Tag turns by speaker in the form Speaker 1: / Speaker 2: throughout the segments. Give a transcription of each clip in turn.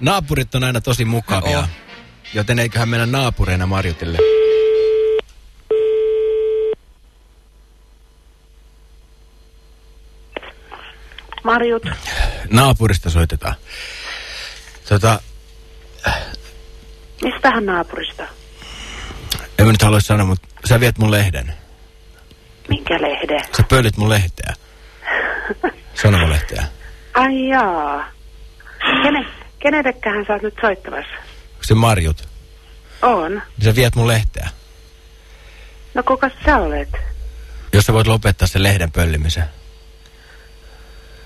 Speaker 1: Naapurit on aina tosi mukavia.
Speaker 2: Oh.
Speaker 1: Joten eiköhän mennä naapureina Marjutille.
Speaker 3: Marjut,
Speaker 1: Naapurista soitetaan. Tota,
Speaker 3: mistähän naapurista?
Speaker 1: en mä nyt halua sanoa, mutta sä viet mun lehden.
Speaker 3: Minkä lehden?
Speaker 1: Sä pölyt mun lehteä. Sanomalehteä.
Speaker 3: Ai jaa. Kene, kenellekähän sä oot nyt soittamassa?
Speaker 1: Se Marjut.
Speaker 3: On.
Speaker 1: Sä viet mun lehteä.
Speaker 3: No kuka sä olet?
Speaker 1: Jos sä voit lopettaa sen lehden pöllimisen.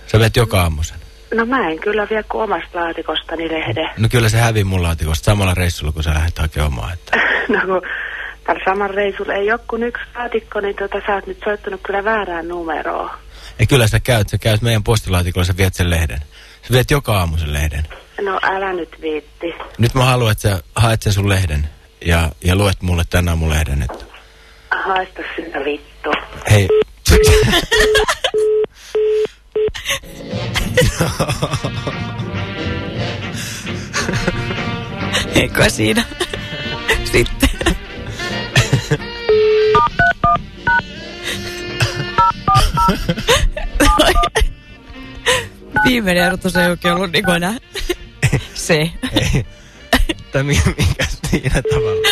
Speaker 1: Sä viet joka aamu sen.
Speaker 3: No mä en kyllä vie kuin omasta laatikostani lehden.
Speaker 1: No kyllä se hävii mun laatikosta samalla reissulla, kun sä lähdet hakemaan omaa. Että.
Speaker 3: No kun tällä samalla reisulla ei ole kuin yksi laatikko, niin tota, sä oot nyt soittanut kyllä väärään numeroon.
Speaker 1: Ja kyllä sä käyt, sä käyt meidän postilaatikolla, sä viet sen lehden. Sä viet joka aamu sen lehden.
Speaker 3: No älä nyt viitti.
Speaker 1: Nyt mä haluan, että sä haet sen sun lehden ja, ja luet mulle tänään aamun lehden. Että...
Speaker 3: Haista sinä vittu.
Speaker 1: Hei.
Speaker 2: Eikö siinä? Sitten. Viimeinen erotus ei oikein ollut niin kuin enää se.
Speaker 1: Ei. Tai mikä, mikä siinä tavalla?